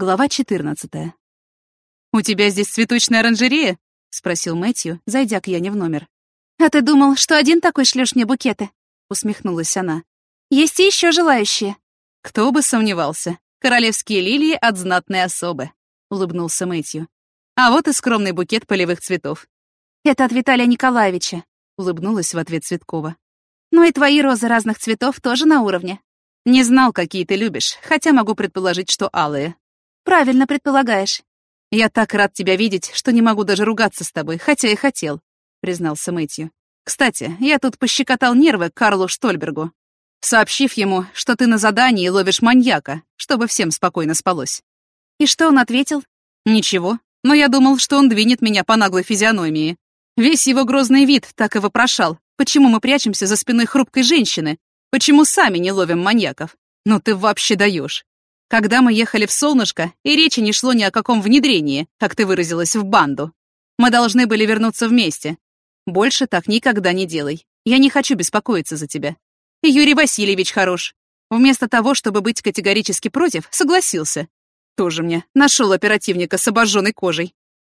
Глава 14. «У тебя здесь цветочная оранжерея?» — спросил Мэтью, зайдя к Яне в номер. «А ты думал, что один такой шлёшь мне букеты?» — усмехнулась она. «Есть и ещё желающие». «Кто бы сомневался. Королевские лилии от знатной особы», — улыбнулся Мэтью. «А вот и скромный букет полевых цветов». «Это от Виталия Николаевича», — улыбнулась в ответ Цветкова. «Ну и твои розы разных цветов тоже на уровне». «Не знал, какие ты любишь, хотя могу предположить, что алые», Правильно предполагаешь. Я так рад тебя видеть, что не могу даже ругаться с тобой, хотя и хотел, признался Мэтью. Кстати, я тут пощекотал нервы Карлу Штольбергу, сообщив ему, что ты на задании ловишь маньяка, чтобы всем спокойно спалось. И что он ответил? Ничего, но я думал, что он двинет меня по наглой физиономии. Весь его грозный вид так и вопрошал, почему мы прячемся за спиной хрупкой женщины, почему сами не ловим маньяков. Ну ты вообще даешь. Когда мы ехали в солнышко, и речи не шло ни о каком внедрении, как ты выразилась, в банду. Мы должны были вернуться вместе. Больше так никогда не делай. Я не хочу беспокоиться за тебя. И Юрий Васильевич хорош. Вместо того, чтобы быть категорически против, согласился. Тоже мне нашел оперативника с обожженной кожей.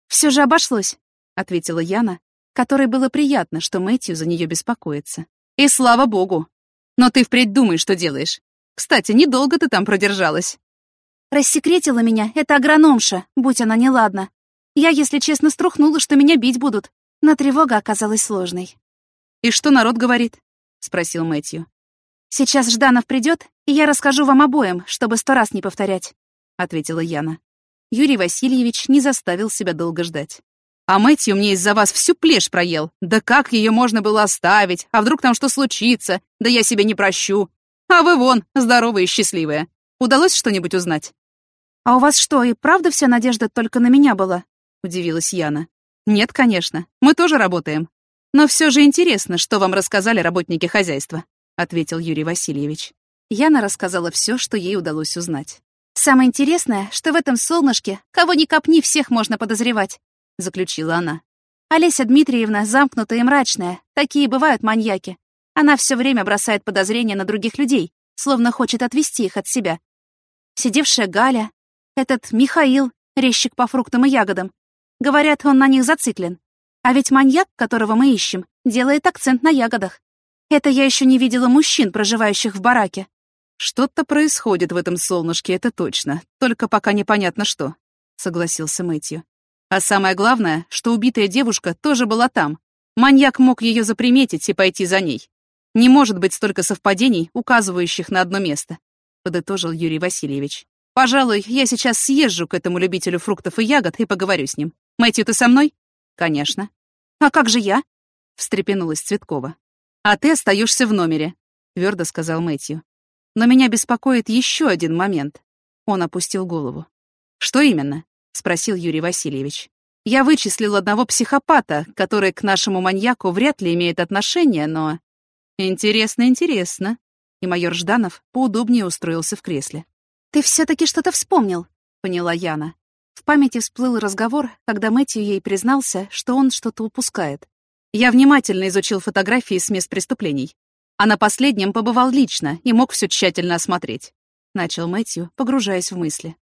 Все же обошлось, ответила Яна, которой было приятно, что Мэтью за нее беспокоится. И слава богу. Но ты впредь думай, что делаешь. Кстати, недолго ты там продержалась. Рассекретила меня эта агрономша, будь она неладна. Я, если честно, струхнула, что меня бить будут, но тревога оказалась сложной. «И что народ говорит?» — спросил Мэтью. «Сейчас Жданов придет, и я расскажу вам обоим, чтобы сто раз не повторять», — ответила Яна. Юрий Васильевич не заставил себя долго ждать. «А Мэтью мне из-за вас всю плешь проел. Да как ее можно было оставить? А вдруг там что случится? Да я себе не прощу. А вы вон, здоровые и счастливые. Удалось что-нибудь узнать?» «А у вас что, и правда вся надежда только на меня была?» — удивилась Яна. «Нет, конечно. Мы тоже работаем. Но все же интересно, что вам рассказали работники хозяйства», — ответил Юрий Васильевич. Яна рассказала все, что ей удалось узнать. «Самое интересное, что в этом солнышке кого ни копни, всех можно подозревать», — заключила она. «Олеся Дмитриевна замкнутая и мрачная. Такие бывают маньяки. Она все время бросает подозрения на других людей, словно хочет отвести их от себя. Сидевшая Галя, этот Михаил, резчик по фруктам и ягодам. Говорят, он на них зациклен. А ведь маньяк, которого мы ищем, делает акцент на ягодах. Это я еще не видела мужчин, проживающих в бараке. Что-то происходит в этом солнышке, это точно. Только пока непонятно что, согласился Мэтью. А самое главное, что убитая девушка тоже была там. Маньяк мог ее заприметить и пойти за ней. Не может быть столько совпадений, указывающих на одно место, подытожил Юрий Васильевич. Пожалуй, я сейчас съезжу к этому любителю фруктов и ягод и поговорю с ним. Мэтью, ты со мной? Конечно. А как же я? встрепенулась Цветкова. А ты остаешься в номере, твердо сказал Мэтью. Но меня беспокоит еще один момент. Он опустил голову. Что именно? спросил Юрий Васильевич. Я вычислил одного психопата, который к нашему маньяку вряд ли имеет отношение, но... «Интересно, интересно». И майор Жданов поудобнее устроился в кресле. «Ты все-таки что-то вспомнил», — поняла Яна. В памяти всплыл разговор, когда Мэтью ей признался, что он что-то упускает. «Я внимательно изучил фотографии с мест преступлений. А на последнем побывал лично и мог все тщательно осмотреть», — начал Мэтью, погружаясь в мысли.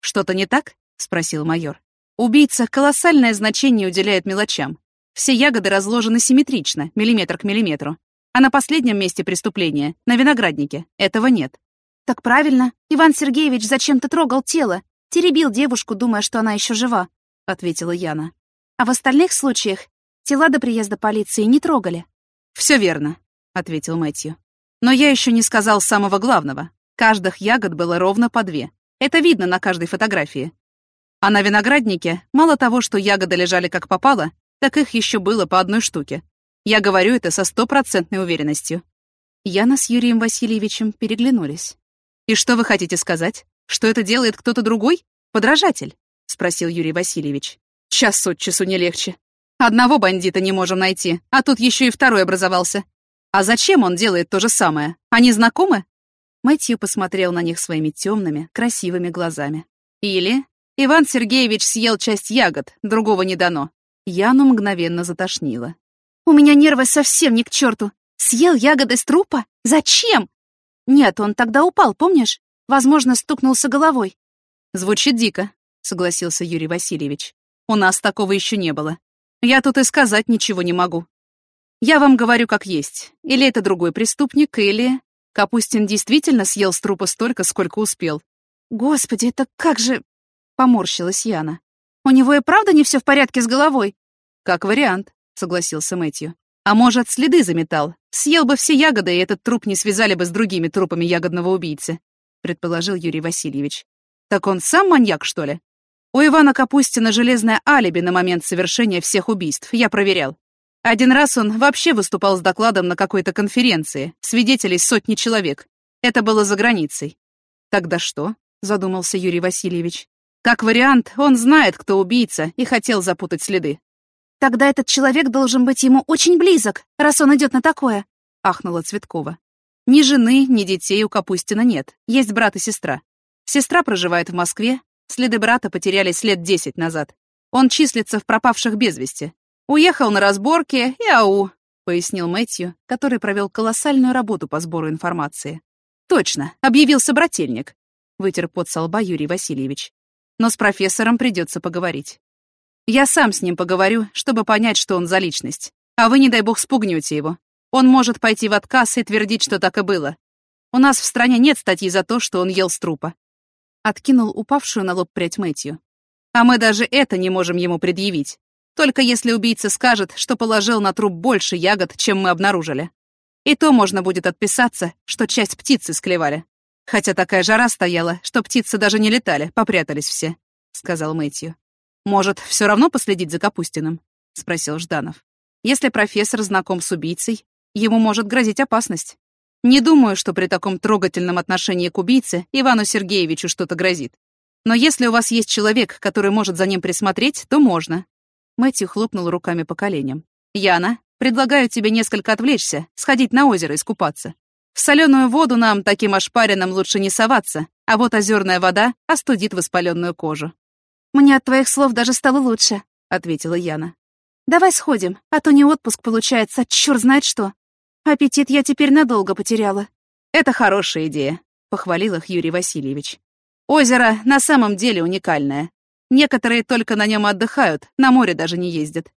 «Что-то не так?» — спросил майор. «Убийца колоссальное значение уделяет мелочам. Все ягоды разложены симметрично, миллиметр к миллиметру. А на последнем месте преступления, на винограднике, этого нет. Так правильно. Иван Сергеевич зачем-то трогал тело, теребил девушку, думая, что она еще жива, ответила Яна. А в остальных случаях тела до приезда полиции не трогали. Все верно, ответил Мэтью. Но я еще не сказал самого главного. Каждых ягод было ровно по две. Это видно на каждой фотографии. А на винограднике мало того, что ягоды лежали как попало, так их еще было по одной штуке. Я говорю это со стопроцентной уверенностью. Яна с Юрием Васильевичем переглянулись. «И что вы хотите сказать? Что это делает кто-то другой? Подражатель?» — спросил Юрий Васильевич. «Час от часу не легче. Одного бандита не можем найти, а тут еще и второй образовался. А зачем он делает то же самое? Они знакомы?» Мэтью посмотрел на них своими темными, красивыми глазами. «Или Иван Сергеевич съел часть ягод, другого не дано». Яну мгновенно затошнило. У меня нервы совсем не к черту. Съел ягоды с трупа? Зачем? Нет, он тогда упал, помнишь? Возможно, стукнулся головой. Звучит дико, согласился Юрий Васильевич. У нас такого еще не было. Я тут и сказать ничего не могу. Я вам говорю как есть. Или это другой преступник, или... Капустин действительно съел с трупа столько, сколько успел. Господи, это как же... Поморщилась Яна. У него и правда не все в порядке с головой? Как вариант, согласился Мэтью. А может, следы заметал? Съел бы все ягоды, и этот труп не связали бы с другими трупами ягодного убийцы, предположил Юрий Васильевич. Так он сам маньяк, что ли? У Ивана Капустина железное алиби на момент совершения всех убийств, я проверял. Один раз он вообще выступал с докладом на какой-то конференции, свидетелей сотни человек. Это было за границей. Тогда что? Задумался Юрий Васильевич. Как вариант, он знает, кто убийца, и хотел запутать следы. Тогда этот человек должен быть ему очень близок, раз он идет на такое, ахнула Цветкова. Ни жены, ни детей у Капустина нет, есть брат и сестра. Сестра проживает в Москве, следы брата потерялись лет десять назад. Он числится в пропавших без вести. Уехал на разборки и ау, пояснил Мэтью, который провел колоссальную работу по сбору информации. Точно, объявился брательник, вытер пот со лба Юрий Васильевич. Но с профессором придется поговорить. Я сам с ним поговорю, чтобы понять, что он за личность. А вы, не дай бог, спугнете его. Он может пойти в отказ и твердить, что так и было. У нас в стране нет статьи за то, что он ел с трупа. Откинул упавшую на лоб прядь Мэтью. А мы даже это не можем ему предъявить. Только если убийца скажет, что положил на труп больше ягод, чем мы обнаружили. И то можно будет отписаться, что часть птицы склевали. Хотя такая жара стояла, что птицы даже не летали, попрятались все, — сказал Мэтью. «Может, все равно последить за Капустиным?» — спросил Жданов. «Если профессор знаком с убийцей, ему может грозить опасность. Не думаю, что при таком трогательном отношении к убийце Ивану Сергеевичу что-то грозит. Но если у вас есть человек, который может за ним присмотреть, то можно». Мэтью хлопнул руками по коленям. «Яна, предлагаю тебе несколько отвлечься, сходить на озеро искупаться. В соленую воду нам, таким ошпаренным, лучше не соваться, а вот озерная вода остудит воспаленную кожу. «Мне от твоих слов даже стало лучше», — ответила Яна. «Давай сходим, а то не отпуск получается, чёрт знает что. Аппетит я теперь надолго потеряла». «Это хорошая идея», — похвалил их Юрий Васильевич. «Озеро на самом деле уникальное. Некоторые только на нем отдыхают, на море даже не ездят».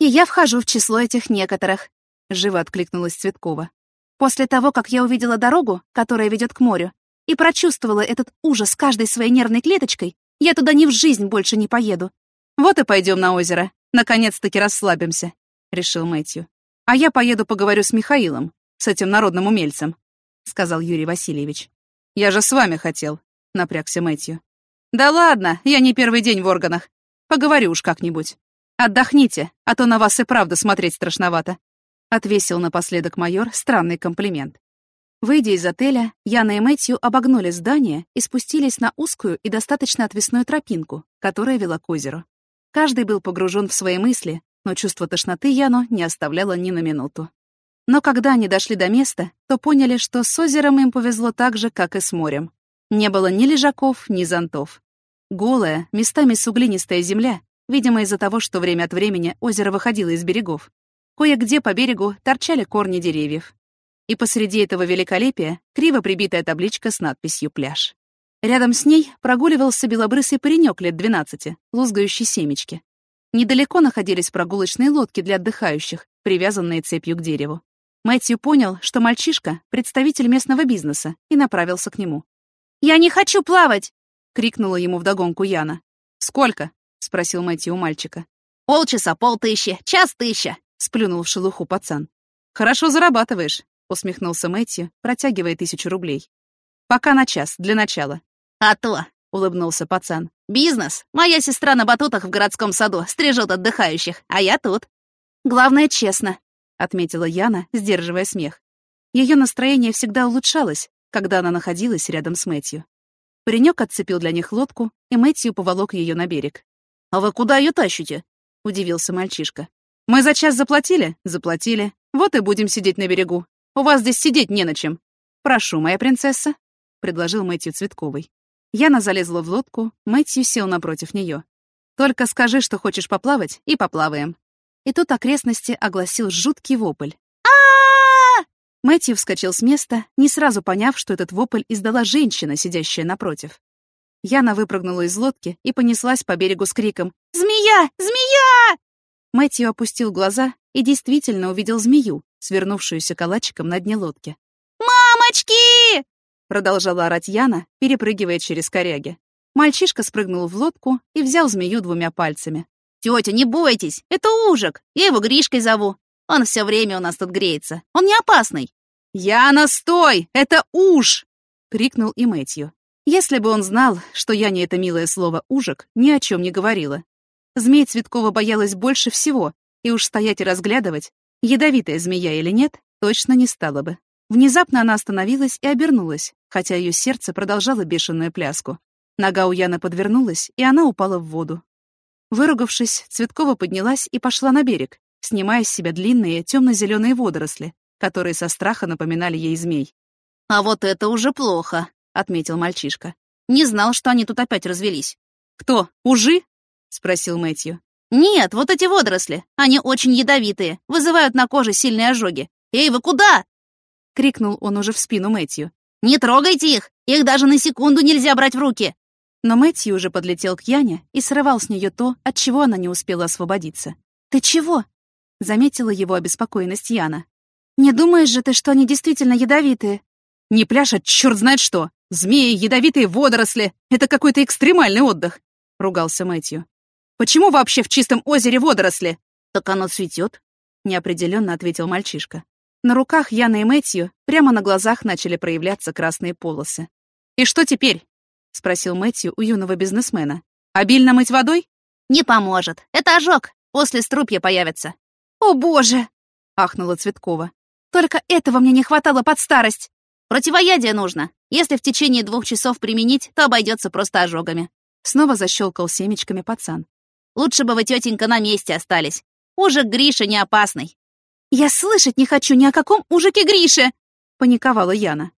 «И я вхожу в число этих некоторых», — живо откликнулась Цветкова. «После того, как я увидела дорогу, которая ведет к морю, и прочувствовала этот ужас каждой своей нервной клеточкой, я туда ни в жизнь больше не поеду. Вот и пойдем на озеро. Наконец-таки расслабимся, решил Мэтью. А я поеду поговорю с Михаилом, с этим народным умельцем, сказал Юрий Васильевич. Я же с вами хотел, напрягся Мэтью. Да ладно, я не первый день в органах. Поговорю уж как-нибудь. Отдохните, а то на вас и правда смотреть страшновато. Отвесил напоследок майор странный комплимент. Выйдя из отеля, Яна и Мэтью обогнули здание и спустились на узкую и достаточно отвесную тропинку, которая вела к озеру. Каждый был погружен в свои мысли, но чувство тошноты Яну не оставляло ни на минуту. Но когда они дошли до места, то поняли, что с озером им повезло так же, как и с морем. Не было ни лежаков, ни зонтов. Голая, местами суглинистая земля, видимо, из-за того, что время от времени озеро выходило из берегов. Кое-где по берегу торчали корни деревьев, и посреди этого великолепия криво прибитая табличка с надписью «Пляж». Рядом с ней прогуливался белобрысый паренек лет 12, лузгающий семечки. Недалеко находились прогулочные лодки для отдыхающих, привязанные цепью к дереву. Мэтью понял, что мальчишка — представитель местного бизнеса, и направился к нему. «Я не хочу плавать!» — крикнула ему вдогонку Яна. «Сколько?» — спросил Мэтью у мальчика. «Полчаса, полтыщи, час тыща!» — сплюнул в шелуху пацан. «Хорошо зарабатываешь. — усмехнулся Мэтью, протягивая тысячу рублей. «Пока на час, для начала». «А то», — улыбнулся пацан. «Бизнес. Моя сестра на батутах в городском саду стрижет отдыхающих, а я тут». «Главное, честно», — отметила Яна, сдерживая смех. Ее настроение всегда улучшалось, когда она находилась рядом с Мэтью. Паренек отцепил для них лодку, и Мэтью поволок ее на берег. «А вы куда ее тащите?» — удивился мальчишка. «Мы за час заплатили?» «Заплатили. Вот и будем сидеть на берегу. У вас здесь сидеть не на чем. Прошу, моя принцесса», — предложил Мэтью Цветковой. Яна залезла в лодку, Мэтью сел напротив нее. «Только скажи, что хочешь поплавать, и поплаваем». И тут окрестности огласил жуткий вопль. а Мэтью вскочил с места, не сразу поняв, что этот вопль издала женщина, сидящая напротив. Яна выпрыгнула из лодки и понеслась по берегу с криком «Змея! Змея!». Мэтью опустил глаза и действительно увидел змею, свернувшуюся калачиком на дне лодки. «Мамочки!» — продолжала орать Яна, перепрыгивая через коряги. Мальчишка спрыгнул в лодку и взял змею двумя пальцами. «Тетя, не бойтесь, это ужик. Я его Гришкой зову. Он все время у нас тут греется. Он не опасный». «Яна, стой! Это уж!» — крикнул и Мэтью. Если бы он знал, что я не это милое слово «ужик», ни о чем не говорила. Змей Цветкова боялась больше всего, и уж стоять и разглядывать, ядовитая змея или нет, точно не стала бы. Внезапно она остановилась и обернулась, хотя ее сердце продолжало бешеную пляску. Нога у Яны подвернулась, и она упала в воду. Выругавшись, Цветкова поднялась и пошла на берег, снимая с себя длинные темно-зеленые водоросли, которые со страха напоминали ей змей. «А вот это уже плохо», — отметил мальчишка. «Не знал, что они тут опять развелись». «Кто, ужи?» — спросил Мэтью. «Нет, вот эти водоросли. Они очень ядовитые, вызывают на коже сильные ожоги. Эй, вы куда?» — крикнул он уже в спину Мэтью. «Не трогайте их! Их даже на секунду нельзя брать в руки!» Но Мэтью уже подлетел к Яне и срывал с нее то, от чего она не успела освободиться. «Ты чего?» — заметила его обеспокоенность Яна. «Не думаешь же ты, что они действительно ядовитые?» «Не пляшет, черт знает что! Змеи, ядовитые водоросли! Это какой-то экстремальный отдых!» — ругался Мэтью. «Почему вообще в чистом озере водоросли?» «Так оно цветет», — неопределенно ответил мальчишка. На руках Яны и Мэтью прямо на глазах начали проявляться красные полосы. «И что теперь?» — спросил Мэтью у юного бизнесмена. «Обильно мыть водой?» «Не поможет. Это ожог. После струпья появится». «О, боже!» — ахнула Цветкова. «Только этого мне не хватало под старость!» Противоядие нужно. Если в течение двух часов применить, то обойдется просто ожогами. Снова защелкал семечками пацан. Лучше бы вы, тетенька, на месте остались. Ужик Гриша не опасный. Я слышать не хочу ни о каком ужике Грише, паниковала Яна.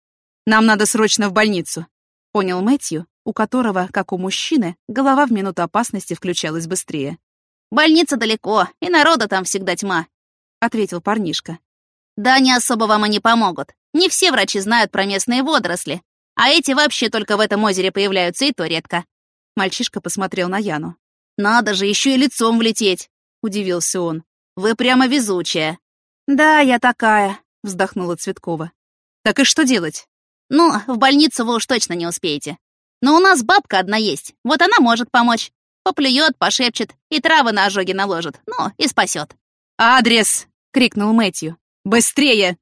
Нам надо срочно в больницу. Понял Мэтью, у которого, как у мужчины, голова в минуту опасности включалась быстрее. «Больница далеко, и народа там всегда тьма», — ответил парнишка. «Да не особо вам они помогут. Не все врачи знают про местные водоросли, а эти вообще только в этом озере появляются, и то редко». Мальчишка посмотрел на Яну. «Надо же еще и лицом влететь!» — удивился он. «Вы прямо везучая». «Да, я такая», — вздохнула Цветкова. «Так и что делать?» «Ну, в больницу вы уж точно не успеете. Но у нас бабка одна есть, вот она может помочь. Поплюет, пошепчет и травы на ожоги наложит, ну, и спасет. «Адрес!» — крикнул Мэтью. «Быстрее!»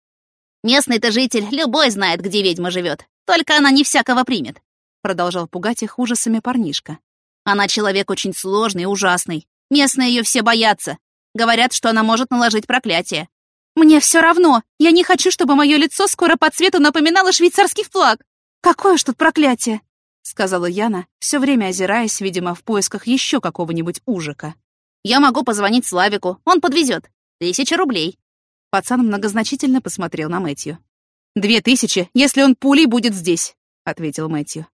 «Местный-то житель любой знает, где ведьма живет. Только она не всякого примет», — продолжал пугать их ужасами парнишка. «Она человек очень сложный и ужасный. Местные ее все боятся. Говорят, что она может наложить проклятие. «Мне все равно. Я не хочу, чтобы мое лицо скоро по цвету напоминало швейцарский флаг. Какое уж тут проклятие!» — сказала Яна, все время озираясь, видимо, в поисках еще какого-нибудь ужика. «Я могу позвонить Славику, он подвезет. Тысяча рублей». Пацан многозначительно посмотрел на Мэтью. «Две тысячи, если он пулей будет здесь», — ответил Мэтью.